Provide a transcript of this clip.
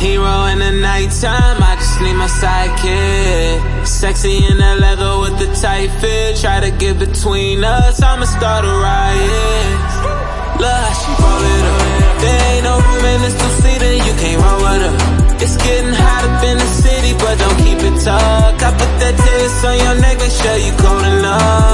Hero in the nighttime, I just need my sidekick. Sexy in that leather with the tight fit. Try to get between us, I'ma start a riot. Look, she roll it up. There ain't no room in this two-seater, you can't roll with her. It's getting hot up in the city, but don't keep it tucked. I put that taste on your neck, make sure you cold enough.